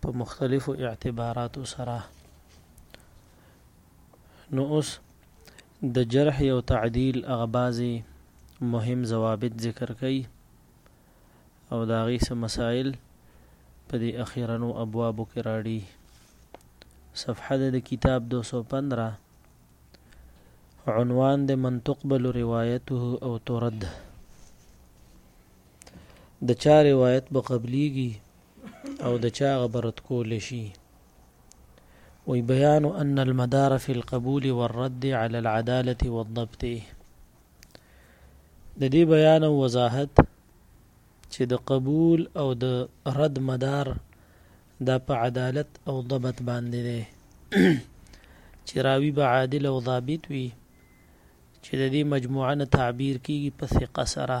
په مختلفو اعتباراتو سره نو اوس د جرح او تعدیل هغه بعضې مهم ضوابط ذکر کوي او د هغې څه مسایل په دې اخیرنو ابوابو کې راړي صفحه د کتاب 215 عنوان د من تقبل روایته او ترد د چا روایت به قبليږي او د چا هغه به رد کول شي وي بيان ان المدار في القبول والرد على العداله والضبط د دې بیان او وضاحت چې د قبول او د رد مدار دا په عدالت او ضبط باندې دی چې راوی به عادل او ضابط وي چې د دې مجموعه نه تعبیر کیږي په ثقه سره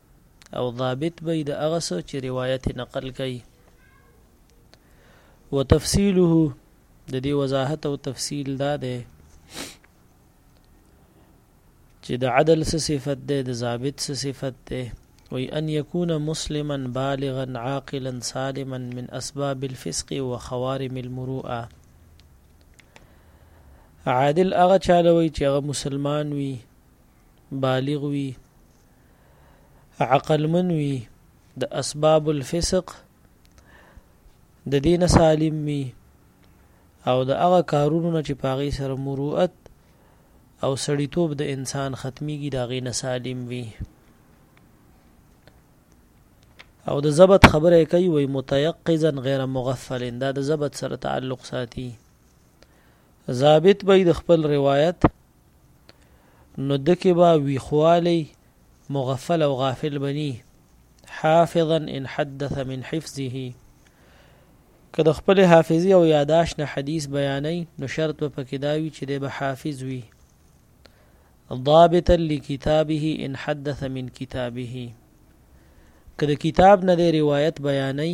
او ضابط به د هغه څه چې روایت نقل کوي وتفصيله د دې وضاحت او تفصيل دا ده چې د عدل څه صفت ده د ضابط څه صفت ده وي ان يكون مسلما بالغا عاقلا سالما من اسباب الفسق وخوارم المروءه عادل هغه چاله وي چې هغه مسلمان وي بالغ وي عقلمن وي د اسباب الفسق د دین سالم وي او د هغه کارونو نه چې پاغي سره مروءت او سړیتوب د انسان ختميږي دا غي نه سالم وي او د زبط خبره کوي وي متيقظا غیر مغفل دا د زبط سره تعلق ساتي ضابط به د خپل روایت نو ده کې به ویخوالی مغفل او غافل بنی حافظا ان حدث من حفظه که د خپل حافظي او یاداش نه حدیث بیانې نو شرط په کې دا وي چې د به حافظ وي ضابطا لكتابه ان حدث من كتابه کله کتاب نه د روایت بیانې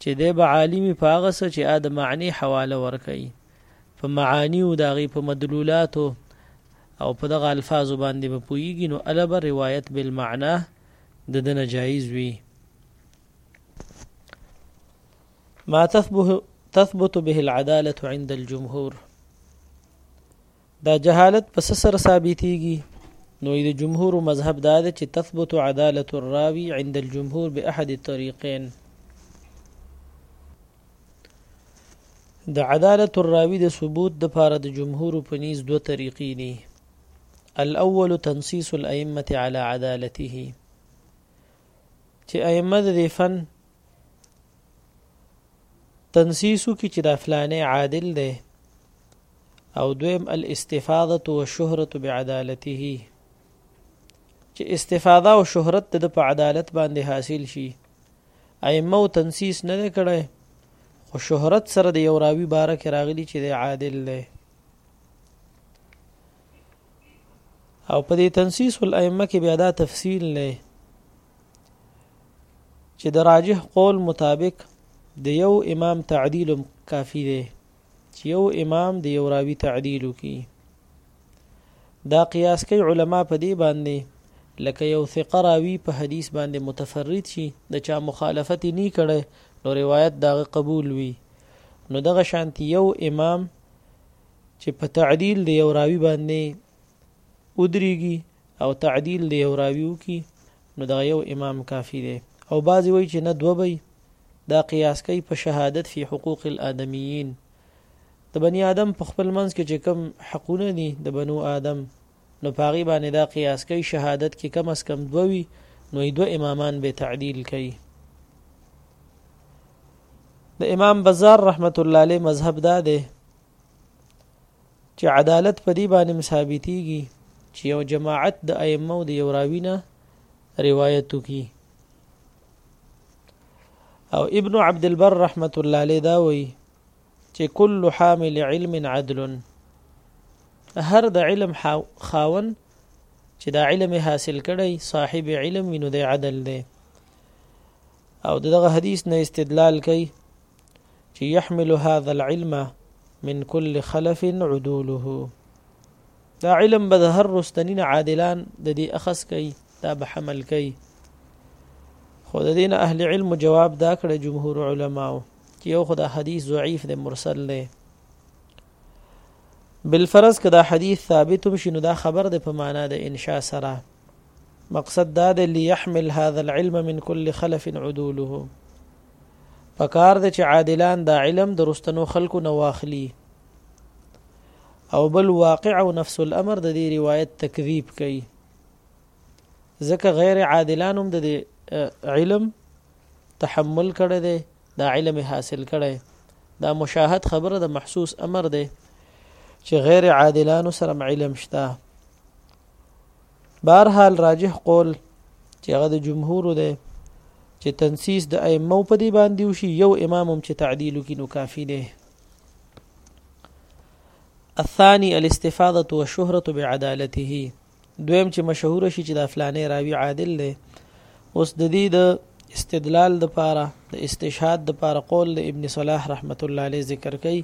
چې دی به عالم وي په هغه څه چې د معنی حواله ورکوي په معانیو د هغې په مدلولاتو او په دغه الفاظو باندې به پوهېږي نو هله به روایت بالمعنا د ده نه جایز وي ما تثبت به العدالة عند الجمهور دا جهالت په څه سره ثابتېږي؟ نو د جمهور مذهب دا دی چې تثبت عدالت الراوي عند الجمهور بأحد الطريقين د عدالت الراوی د ثبوت د پاره د جمهور په نیز دوه طریقې دي الاول تنصیص الائمه على عدالته چې ائمه د فن تنصیصو کې چې د فلانه عادل دی او دویم الاستفاده والشهرة بعدالته چې استفاده او شهرت د په عدالت باندې حاصل شي ائمه تنسیس نه کړي خو شهرت سره د یو راوی باره کې راغلی چې د عادل دی او په دې تنسیس الائمه کې بیا دا تفصیل نه چې د راجح قول مطابق د یو امام تعدیل کافی دی چې یو امام د یو راوی تعدیل وکړي دا قیاس کوي علما په دې باندې لکه یو ثقه راوی په حدیث باندې متفرد شي د چا مخالفت نه کړي نو روایت دغه قبول وي نو دغه شانتی یو امام چې په تعدیل دی یو راوی باندې ودریږي او تعدیل دی یو راوی وکي نو دغه یو امام کافی دی او بعضی وای چې نه دوه بی دا قیاس کوي په شهادت فی حقوق الادمیین د بنی آدم په خپل منځ کې چې کوم حقونه دي د بنو آدم نو پاغي باندې دا قیاس کوي شهادت کې کم اس کم دوه وی نو دوه امامان به تعدیل کوي د امام بزار رحمت الله علیه مذهب دا دی چې عدالت په دې باندې ثابتيږي چې یو جماعت د ائمه او د یو راوی نه روایت وکي او ابن عبد البر رحمت الله علیه دا وایي چې کل حامل علم عدل هر د علم خاون چې دا علم حاصل کړي صاحب علم وینو د عدل دی او دغه حدیث نه استدلال کوي چې يحمل هذا العلم من كل خلف عدوله دا علم به د هر رستنین عادلان د دې اخص کوي دا به حمل کوي خو د دین اهل علم جواب دا کړ جمهور علماو چې یو خدا حدیث ضعیف دی مرسل دی بالفرض کدا حدیث ثابت هم شنو دا خبر ده په معنا د انشاء سره مقصد دا دی ليحمل هذا العلم من كل خلف عدوله پکار ده چې عادلان دا علم د رستنو خلکو نه واخلي او بل واقع او نفس الامر د دې روایت تکذیب کوي ځکه غیر عادلان هم د علم تحمل کړی دی دا علم حاصل کړی دا مشاهد خبره د محسوس امر دی چې غیر عادلانو سره علم شته بهر حال راجح قول چې هغه د جمهور دی چې تنسیس د ائمه په دی باندې وشي یو امام هم چې تعدیل کې نو کافی دی الثاني الاستفاضه والشهره بعدالته دویم چې مشهور شي چې د فلانه راوی عادل دی اوس د دې د استدلال د پاره د استشهاد د پاره قول د ابن صلاح رحمت الله علیه ذکر کوي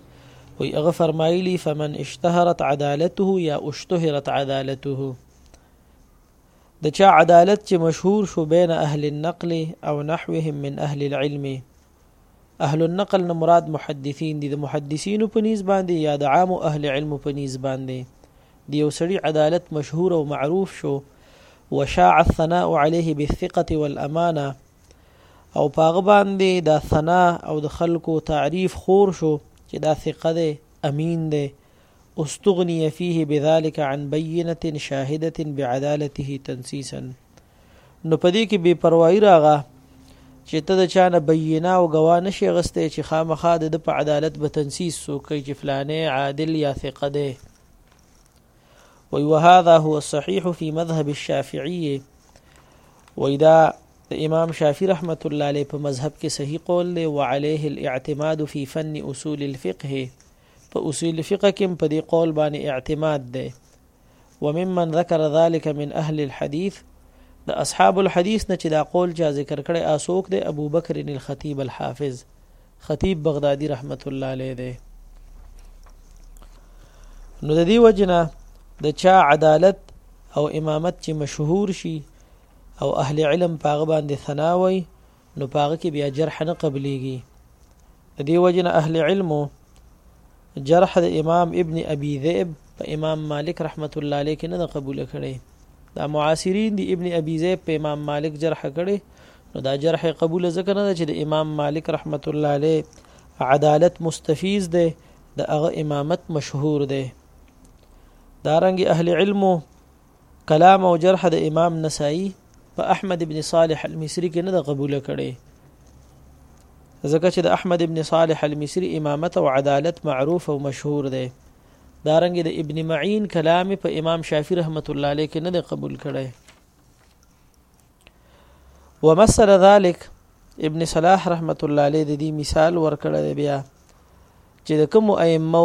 وی هغه فرمایلی فمن اشتهرت عدالته یا اشتهرت عدالته د چا عدالت چې مشهور شو بین اهل النقل او نحوهم من اهل العلم اهل النقل نه مراد محدثین دي د محدثینو په نیز باندې یا د عام اهل علم په نیز باندې د یو سړي عدالت مشهور او معروف شو وشاع الثناء عليه بالثقه والامانه او پاغه باندې دا ثنا او د خلکو تعریف خور شو چې دا ثقه ده امین ده استغني فيه بذلك عن بينه شاهده بعدالته تنسيسا نو په دې کې بې پروايي راغه چې ته د چا نه بینه او ګواه نشې غستی چې خامخا د ده په عدالت به تنسیس وکړي چې فلانه عادل یا ثقه دی وی وهذا هو الصحيح في مذهب الشافعي وی دا امام شافعي رحمت الله علیه په مذهب کې صحیح قول دی وعليه الاعتماد في فن اصول الفقه په اصول فقه کې په دې قول باندې اعتماد دی وممن ذکر ذلك من اهل الحديث د اصحاب الحديث نه چې دا قول چا ذکر کړي اسوک دی ابو بکر الخطيب الحافظ خطيب بغدادي رحمت الله عليه دی نو د دې وجنه د چا عدالت او امامت چې مشهور شي او اهل علم پاغه باندې ثنا وي نو په هغه کې بیا جرح نه قبليږي د دې وجه نه اهل علم جرح د امام ابن ابي ذئب په امام مالک رحمت الله علیه کې نه قبول کړي دا معاصرین دی ابن ابي ذئب په امام مالک جرح کړي نو دا جرح قبول ځکه نه چې د امام مالک رحمت الله علیه عدالت مستفیز دی د هغه امامت مشهور دی دارنګ اهل علمو کلام او جرح د امام نسائی په احمد ابن صالح المصری کې نه د قبول کړي ځکه چې د احمد ابن صالح المصری امامت او عدالت معروف او مشهور دی دارنګ د ابن معین کلام په امام شافعی رحمت الله علیه کې نه دی قبول کړي ومثل ذلك ابن صلاح رحمت الله علیه د دې مثال ورکړی بیا چې د کوم ائمه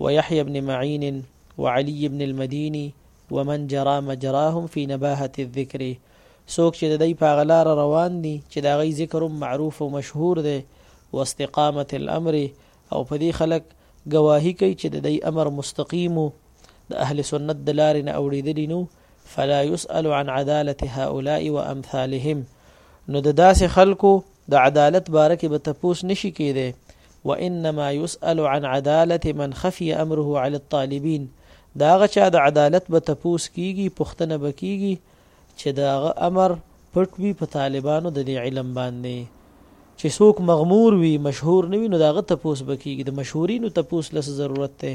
ويحيى بن معين وعلي بن المديني ومن جرا مجراهم في نباهة الذکر سوک چې د دې په غلار روان دي چې دا غي ذکر معروف او مشهور دی واستقامت الامر او په دې خلک گواهی کوي چې د دې امر مستقیم د اهل سنت د لارې نه اوریدلی نو فلا يسأل عن عدالة هؤلاء وامثالهم نو د داسې خلکو د عدالت باره کې به تپوس نشي کېدی وانما يسأل عن عدالة من خفي امره على الطالبين د هغه چا د عدالت به تپوس کیږي پوښتنه به کیږي چې د هغه امر پټ وي په طالبانو د دې علم باندې چې څوک مغمور وي مشهور نه وي نو د هغه تپوس به کیږي د مشهورینو تپوس لس ضرورت دی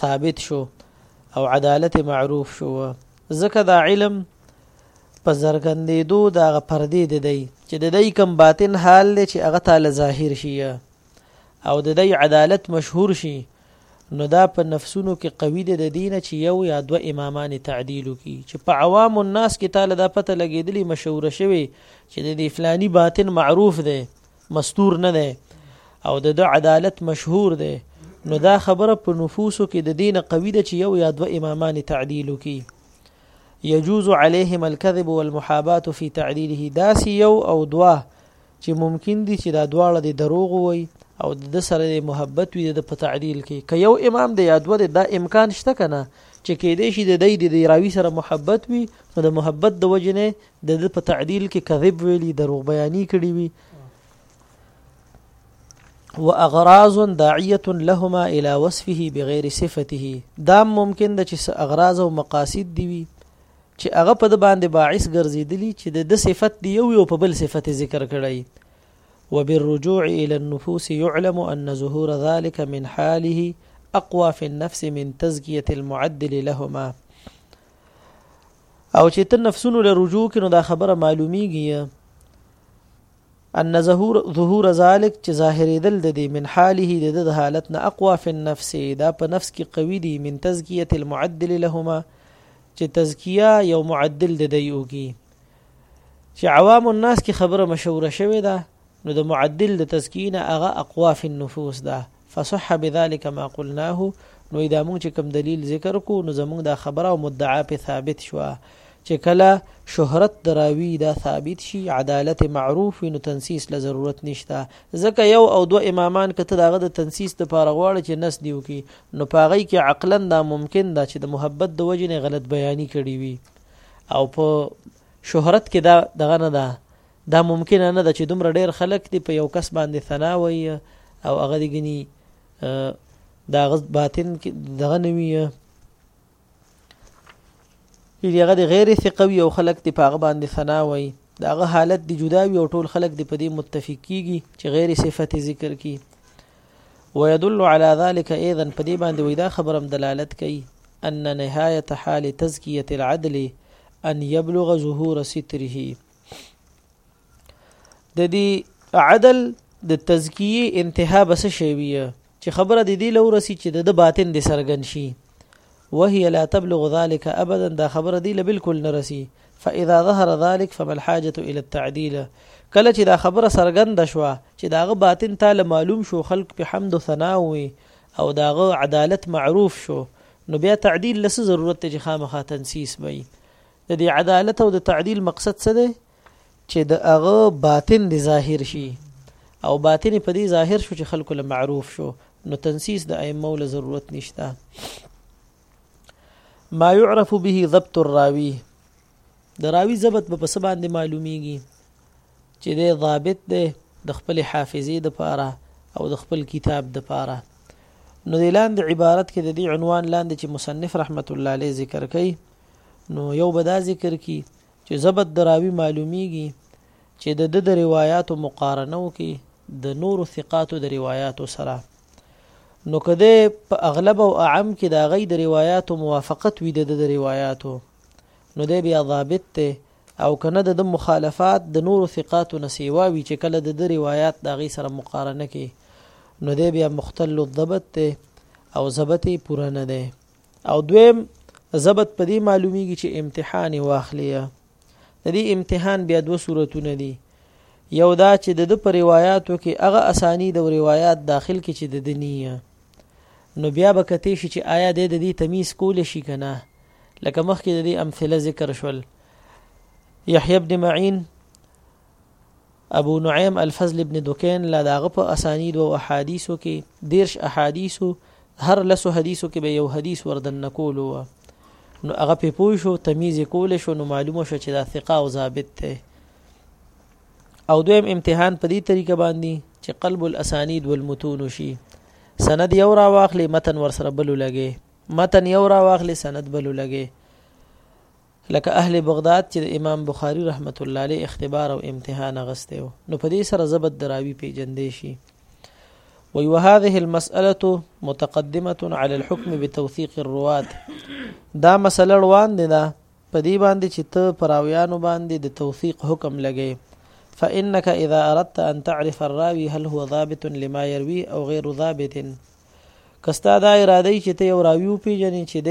ثابت شو او عدالت معروف شو ځکه دا علم په زرګندېدو دا غ پردې د دی چې د دی کم باطن حال دی چې هغه تعالی ظاهر شي او د دی عدالت مشهور شي نو دا په نفسونو کې قوي دی د دینه چې یو یا دوه امامان تعدیل کی چې په عوام الناس کې تعالی دا پته لګېدلی مشوره شوی چې د فلانی باطن معروف دی مستور نه دی او د ده عدالت مشهور دی نو دا خبره په نفوسو کې د دین قوی ده چې یو یا دوه امامان تعدیل کی یجوز علیهم الكذب والمحابات فی تعدیله داسې یو او دوه چې ممکن دي چې دا دواړه د دروغ وي او د سره د محبت وي د په تعدیل کې که یو امام د یادوه د دا امکان شته کنه چې کې دې شي د دې د راوي سره محبت وي نو د محبت د وجنه د ده په تعدیل کې کذب ویلي دروغ بیاني کړي وي واغراض داعيه لهما الى وصفه بغیر صفته دا ممکن ده چې اغراض او مقاصد دی وي چې هغه په د باندې باعث ګرځیدلی چې د د صفت دی یو یو په بل صفت ذکر کړی وبالرجوع الى النفوس يعلم ان ظهور ذلك من حاله اقوى في النفس من تزكيه المعدل لهما او چې ته نفسونو له رجوع کې نو دا خبره معلومیږي ان ظهور ظهور ذلك چې ظاهرېدل د دې من حاله د د حالت نه اقوا فی النفس دا په نفس کې قوي دي من تزکیه المعدل لهما چې تزکیه یو معدل د دی اوږي چې عوام الناس کې خبره مشوره شوې ده نو د معدل د تزکینه هغه اقوا فی النفوس ده فصح بذلک ما قلناه نو ادا مونږ چې کوم دلیل ذکر کو نو زمونږ دا خبره او مدعا په ثابت شوه چې کله شهرت دراوی دا ثابت شي عدالت معروف نو تنسیس له ضرورت نشته ځکه یو او دو امامان کته داغه د تنسیس د پاره غواړي چې نس دیو کی نو پاغی کې عقلا دا ممکن ده چې د محبت د وجې نه غلط بیانی کړي وي او په شهرت کې دا دغه نه ده دا ممکنه نه ده چې دومره ډېر خلک دې په یو کس باندې ثنا وي او هغه دې ګني دا غز باطن دغه نه وي یعنی هغه د غیر ثقوي او خلک دې په هغه باندې ثنا وي دا هغه حالت دې جدا وي او ټول خلک دې په دې متفق کیږي چې غیر صفت ذکر کی ويدل على ذلك ايضا په دې باندې وي دا خبرم دلالت کوي ان نهايه حال تزکیه العدل ان يبلغ ظهور ستره د دې عدل د تزکیه انتها بس شي وي چې خبره د دې لورسي چې د باطن د سرګن شي وهي لا تبلغ ذلك ابدا دا خبره دی بالکل نه رسی فاذا ظهر ذلك فما الحاجه الى التعديل کله چې دا خبره سرګند شوه چې داغه باطن تعالی معلوم شو خلق په حمد او ثنا وي او داغه عدالت معروف شو نو بیا تعدیل لسه ضرورت ته خامخا تنسیس وي د دې عدالت او د تعدیل مقصد څه دی چې د هغه باطن د ظاهر شي او باطن په دې ظاهر شو چې خلکو له معروف شو نو تنسیس د ائمه له ضرورت نشته ما يعرف به ضبط الراوي د راوي ضبط په څه باندې معلومیږي چې د ضابط دی د خپل حافظې د پاره او د خپل کتاب د پاره نو د لاندې عبارت کې د دې عنوان لاندې چې مصنف رحمت الله علیه ذکر کوي نو یو به دا ذکر کی چې ضبط د راوي معلومیږي چې د ده د روایاتو مقارنه وکړي د نورو ثقاتو د روایاتو سره نو کده په اغلب او اعم کې دا غي د روایتو موافقت وي د د روایتو نو دی بیا ضابط ته او کنه د مخالفات د نورو ثقاتو نسیوا وی چې کله د روایت دا غي سره مقارنه کې نو دی بیا مختل الضبط ته او ضبط پوره نه ده او دویم ضبط په دې معلومیږي چې امتحان واخلې د دې امتحان بیا دوه صورتونه دي یو دا چې د د پر روایتو کې هغه اسانی د روایت داخل کې چې د دنیا نو بیا به کته شي چې آیا د دې تمیز کول شي کنه لکه مخکې د دې امثله ذکر شول یحیی ابن معین ابو نعیم الفضل ابن دکین لا داغه په اسانید او احادیثو کې دیرش احادیثو هر لسو حدیثو کې به یو حدیث وردن نکولو نو هغه په پوه شو تمیز کول شو نو معلومه شو چې دا ثقه او ضابط دی او دویم امتحان په دې طریقه باندې چې قلب الاسانید والمتون شي سند یو را واخلې متن ور سره بل لګي متن یو را واخلې سند بل لګي لکه اهل بغداد چې د امام بخاري رحمت الله علیه اختبار او امتحان اغستی و نو په دې سره ضبط د راوي پیژندی شي وی وهذه المسأله متقدمه على الحكم بتوثيق الروات دا مسله روان دي دا په دې باندې چې ته پراویانو باندې د توثیق حکم لګې فإنك إذا أردت أن تعرف الراوي هل هو ضابط لما يروي أو غير ضابط کستا دا اراده چې ته یو راوی پیژنې چې د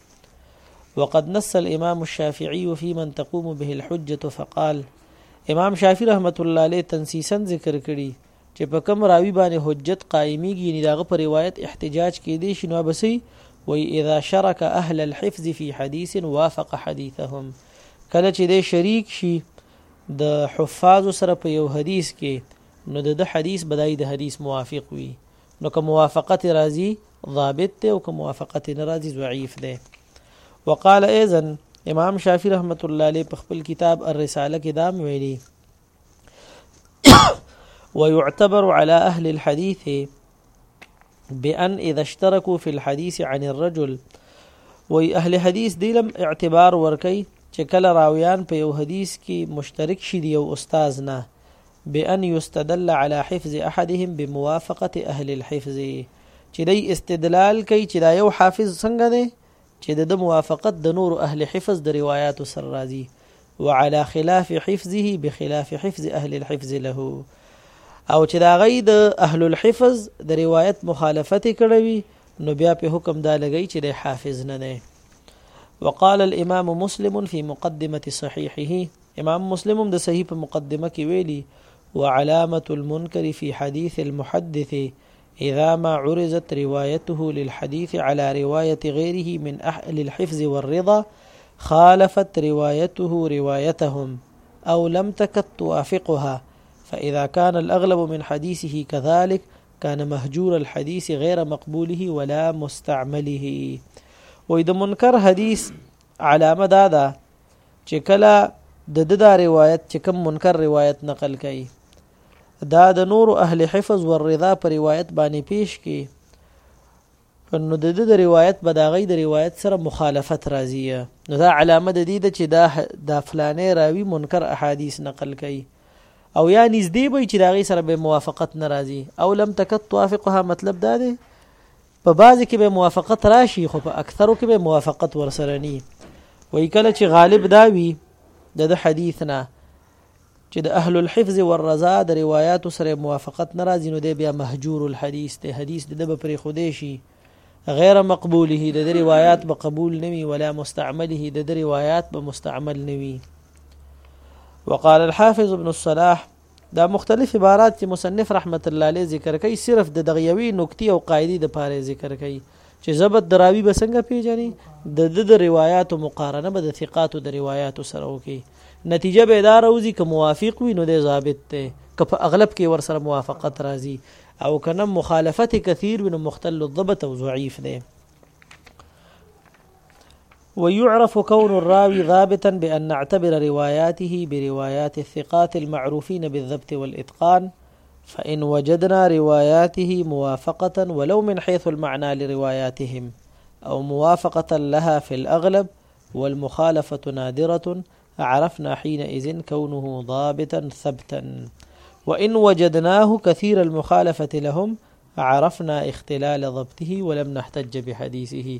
وقد نص الامام الشافعي في من تقوم به الحجه فقال امام شافعي رحمت الله علیه تنسیسا ذکر کړي چې په کم راوی باندې حجت قائميږي نه داغه پر روایت احتجاج کې دي شنو بسي وي اذا شرك اهل الحفظ في حديث وافق حديثهم کله چې د شریک شي د حفاظ سره په یو حدیث کې نو د حدیث بدای د حدیث موافق وي نو که موافقه ترې راځي ضابط دی او که موافقه ترې نه راځي ضعیف دی وقال ايضا امام شافعي رحمت الله علیه په خپل کتاب الرساله کې دام ویلي ويعتبر على أهل الحديث بأن إذا اشتركوا في الحديث عن الرجل وي أهل حديث دلم اعتبار ورکي چې کله راویان په یو حدیث کې مشترک شي دی او استاد نه بأن يستدل على حفظ احدهم بموافقة اهل الحفظ چې دی استدلال کوي چې دا یو حافظ څنګه دی چې د د موافقت د نور اهل حفظ د روایاتو سره راځي وعلى خلاف حفظه بخلاف حفظ اهل الحفظ له او چې دا غي د اهل الحفظ د روایت مخالفت کړوي نو بیا په حکم دا لګی چې د حافظ نه نه وقال الامام مسلم في مقدمه صحيحه امام مسلم د صحیح په مقدمه کې ویلي وعلامة المنكر في حديث المحدث إذا ما عرزت روايته للحديث على رواية غيره من أهل الحفظ والرضا خالفت روايته روايتهم أو لم تكد توافقها فإذا كان الأغلب من حديثه كذلك كان مهجور الحديث غير مقبوله ولا مستعمله وإذا منكر حديث علامه دا ده چې کله د د دا روایت چې کوم منکر روایت نقل کړي دا د نور اهل حفظ ور رضا پر روایت باندې پیش کی نو د د روایت به دا غي د روایت سره مخالفت راځي نو دا علامه د دې د چې دا د فلانه راوي منکر احادیث نقل کړي او یا نږدې به چې دا غي سره به موافقت ناراضي او لم تکت توافقها مطلب دا دی په بعضې کې به موافقت راشي خو په اکثرو کې به موافقت ورسره ني وایي کله چې غالب دا وي د د حدیث نه چې د اهل الحفظ والرضا د روایاتو سره موافقت ناراضي نو دی بیا مهجور الحديث ته حدیث د به پرې خودي شي غیر مقبوله د روایت به قبول نوي ولا مستعمله د روایت به مستعمل نوي وقال الحافظ ابن الصلاح دا مختلف عبارات چې مصنف رحمت الله علیه ذکر کوي صرف د دغه یوې نکتې او قاعدې د پاره ذکر کوي چې ضبط دراوی به څنګه پیژني د د روایتو مقارنه به د ثقاتو د روایتو سره وکي نتیجه به دا راوځي که موافق وي نو د ضابط ته که په اغلب کې ور سره موافقت راځي او کنه مخالفت کثیر وي نو مختل الضبط او ضعیف دی ويعرف كون الراوي ضابطا بأن نعتبر رواياته بروايات الثقات المعروفين بالضبط والإتقان فإن وجدنا رواياته موافقة ولو من حيث المعنى لرواياتهم أو موافقة لها في الأغلب والمخالفة نادرة عرفنا حينئذ كونه ضابطا ثبتا وإن وجدناه كثير المخالفة لهم عرفنا اختلال ضبطه ولم نحتج بحديثه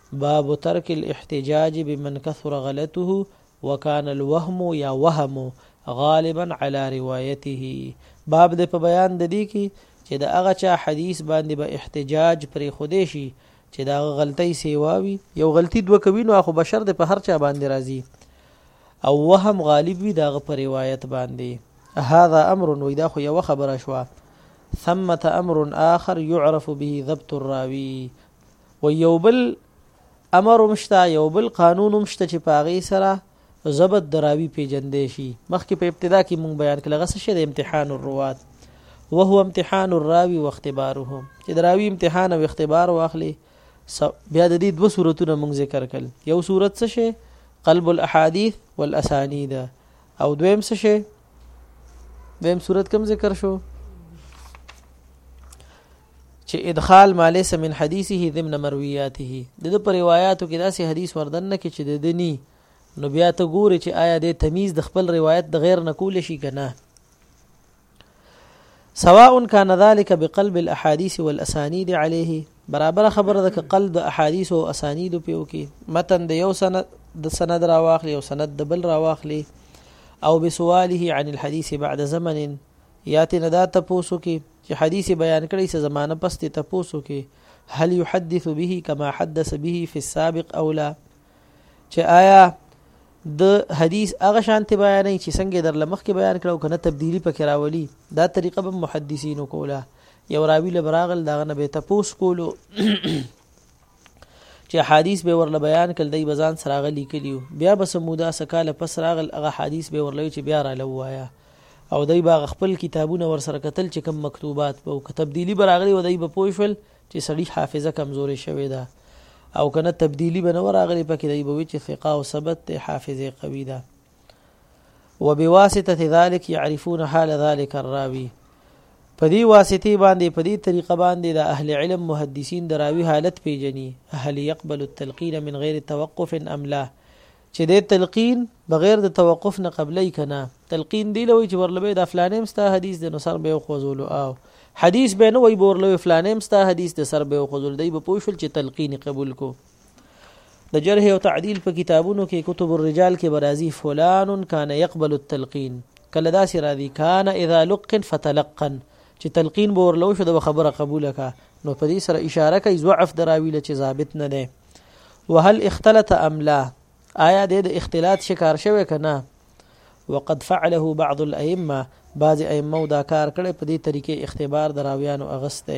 باب ترک الاحتجاج بمن کثر غلطه وکان الوهم یا وهم غالبا علی روایته باب د په بیان د دې کې چې د هغه چا حدیث باندې به با احتجاج پرې خوده شي چې دا غلطي سیواوي یو غلطي دوه کوي نو خو بشر د په هر چا باندې راځي او وهم غالب وي دغه پر روایت باندې هذا امر وي دا خو یو خبره شوه ثمه امر اخر يعرف به ضبط الراوي و یو بل امر هم شته یو بل قانون هم شته چې په هغې سره ضبط د راوي پیژندی شي مخکې په ابتدا کې مونږ بیان کړل هغه څه شی د امتحان الروات وهو امتحان الراوي واختباره چې د راوي امتحان او اختبار واخلي بیا د دې دوه صورتونه مونږ ذکر کړل یو صورت څه شی قلب الاحاديث والاسانيد او دویم څه شی دویم صورت کوم ذکر شو چې ادخال ما ليس من حديثه ضمن مروياته د د پر روایتو کې داسې حدیث وردن نه کې چې د دني نو بیا ته ګوري چې آیا د تمیز د خپل روایت د غیر نکول شي کنه سواء كان ذلك بقلب الاحاديث والاسانيد عليه برابر خبره ده قلب احاديث او اسانيد په وکي متن د یو سند د سند را واخلي او سند د بل را واخلي او بسواله عن الحديث بعد زمن ياتي ندا تاسو کې چې حديث يې بيان کړی څه زمانه پس دې تپوس وکړي، هل يحدث به کما حدث به في السابق او لا؟ چې آيا د حديث هغه شانتې بیانوي چې څنګه در له مخکې بیان کړو کنه تبدیلی پکې راولي دا طریقه به محدثینو کوله یو راوی له براغل دغه نه به تپوس کولو چې حدیث به ورله بیان کړ دای بزان سره غلی کلیو بیا به سمودا سکاله پس راغل هغه حدیث به ورلوي چې بیا را لوایا او دای باغ خپل کتابونه ور سره کتل چې کم مکتوبات په که تبدیلی براغلی و دای به پوه شول چې سړی حافظه کمزورې شوې ده او کنه تبدیلی به نه راغلی پکې دای به وی چې ثقه او ثبت ته حافظه قوی ده وبواسطه ذلك يعرفون حال ذلك الراوي په دې واسطه باندې په دې طریقه باندې د اهل علم محدثین د راوي حالت پیژني هل يقبل التلقين من غیر توقف ام لا چې د تلقین بغیر د توقف نه قبلې کنا تلقین دی لوي چې ورلوي د فلانیم ستا حدیث د نصر به خوزول او حدیث به نو وي ورلوي فلانیم ستا حدیث د سر به خوزول دی په پوښل چې تلقین قبول کو د جرح او تعدیل په کتابونو کې کتب الرجال کې برازي فلان کان يقبل التلقين کله دا سي راځي کان اذا لقن فتلقن چې تلقين به ورلو شو د خبره قبول کا نو په دې سره اشاره کوي ضعف دراوی لچ ثابت نه ده وهل اختلط ام لا آیا د اختلاط شکار شوی کنه وقد فعله بعض الائمه بعض ائمه دا کار کړي په دې طریقې اختبار دراویانو اغسته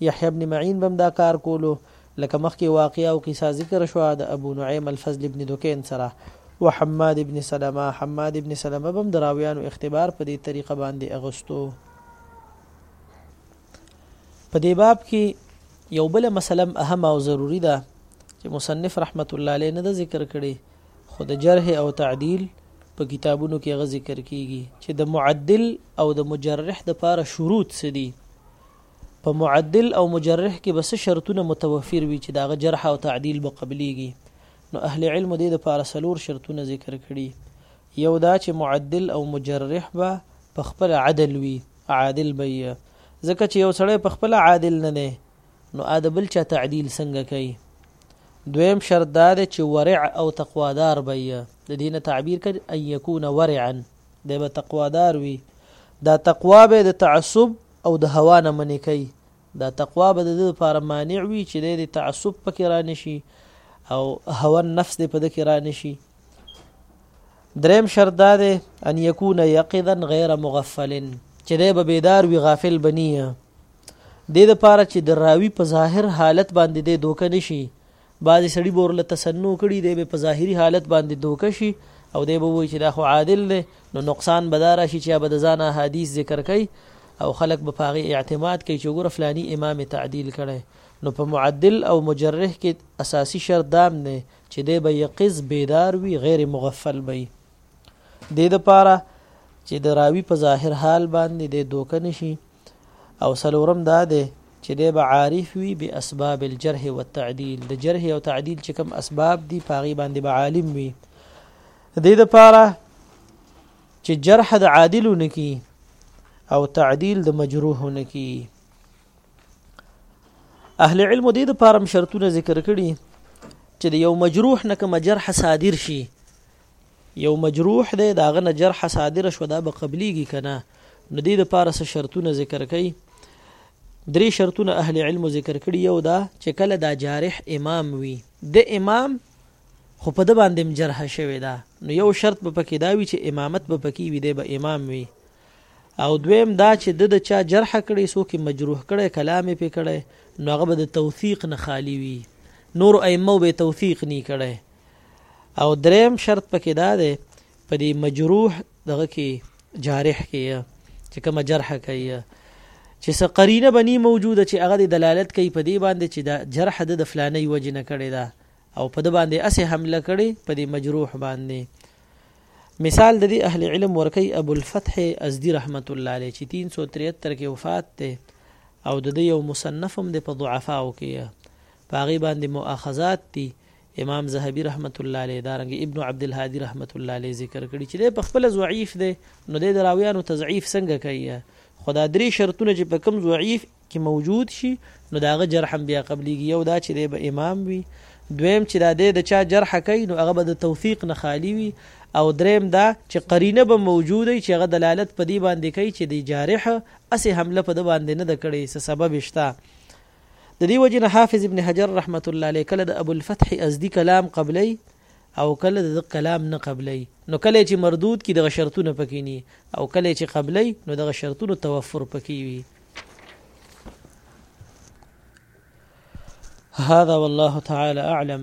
يحيی ابن معين به هم دا کار کولو، لکه مخکې واقعه او قصه ذکر شوه د ابو نعيم الفضل ابن دکين سره، وحماد ابن سلمه، حماد ابن سلمه به هم د راويانو اختبار په دې طريقه باندې اغوستو. په دې باب کې يو بله مسله هم اهمه او ضروري ده چې مصنف رحمت الله عليه نه ده ذکر کړې خو د جرح او تعديل په کتابونو کې هغه ذکر کیږي چې د معدل او د مجرح د پاره شروط څه دي په معدل او مجرح کې به څه شرطونه متوفر وي چې د هغه جرح او تعدیل به قبلیږي نو اهل علمو دې دپاره څلور شرطونه ذکر کړي یو دا چې معدل او مجرح به په خپل عدل وي عادل به یې ځکه چې یو سړی په خپل عادل نه دی نو آ د بل چا تعدیل څنګه کوي دویم شرط دا دی چې ورع او تقوادار به یې د دې نه تعبیر کړي ان یکون ورعا دی به تقوادار وي دا تقوا به د تعصب او د هوا نه منع کوي، دا تقوا به د ده لپاره مانع وي چې دی دې تعصب په کې را نه شي او هوا النفس دې په ده کې را نه شي. دریم شرط دا دی ان یکون یقظا غیر مغفل چې دی به بیدار وي غافل بنیه دې لپاره چې د راوي په ظاهر حالت باندې دې دوکه نشي بعضې سړي به ورله تصنع کړي، دی به په ظاهري حالت باندې دوکه شي او دی به ووايي چې دا خو عادل دی، نو نقصان به دا راشي چې يا به د ځانه احاديث ذکر کوي او خلک به په هغې اعتماد کوي چې وګوره فلاني امام يې تعديل کړی، نو په معدل او مجرح کې اساسي شرط دا هم دی چې دی به يقظ، بيدار، وي غير مغفل به وي دې لپاره چې د راوي په ظاهر حال باندې دی دوکه نه شي. او سلورم دا دی چې دی به عارف وي به اسباب الجرح والتعديل د جرح او تعديل چې کوم اسباب دي پاغي باندې به عالم وي د دې لپاره چې جرح د عادل نکی او تعديل د مجروح نکی اهل علم دې د پاره شرطونه ذکر کړي چې یو مجروح نه کوم جرح صادر شي یو مجروح دی د هغه نه جرحه صادره شوه دا به قبلیږي که نه نو دې دپاره څه شرطونه ذکر کوي درې شرطونه اهل علمو ذکر کړي یو دا چې کله دا جارح امام وي د امام خو په ده باندې هم جرحه شوې ده نو یو شرط به پکې دا وي چې امامت به پکې وي دی به امام وي او دویم دا چې د د چا جرحه کړي څوک مجروح کړي کلام یې پې کړي نو هغه به د توثیق نه خالی وي نور ائمه به توثیق نی کړي او دریم شرط پکې دا دی په دې مجروح دغه کې جارح کې چې کومه جرح کوي چې څه قرینه بني موجوده چې هغه د دلالت کوي په دې باندې چې دا جرح د فلاني وجه نه کړي دا او په دې باندې اسه حمله کړي په دې مجروح باندې مثال د دې اهل علم ورکی ابو الفتح ازدی رحمت الله علیه چې 373 کې وفات ته او د دې یو مصنفم د په ضعفاو کې پاغي باندې مؤاخذات دي امام ذهبي رحمة الله عليه دارنګه ابن عبدالهادي رحمة الله عليه ذکر کړي چې دی په خپله ضعيف دی نو دی د راويانو تضعيف څنګه کوي خو دا درې شرطونه چې په کوم ضعيف کې موجود شي نو دا هغه جرح هم بیا قبليږي یو دا چې دی به امام وي دویم چې دا دی د چا جرح کوي نو هغه به د توثیق نه خالی وي او دریم دا چې قرینه به موجوده چې هغه دلالت په دې باندې کوي چې د جارح اسې حمله په د باندې نه د کړي څه سبب شته د دې وجې نه حافظ ابن حجر رحمت الله علیه کله د ابو الفتح ازدی کلام قبلی او کله د کلام نه قبلی نو کله چې مردود کی دغه شرطونه پکې ني او کله چې قبلی نو دغه شرطونو توفر پکې وي هذا والله تعالى اعلم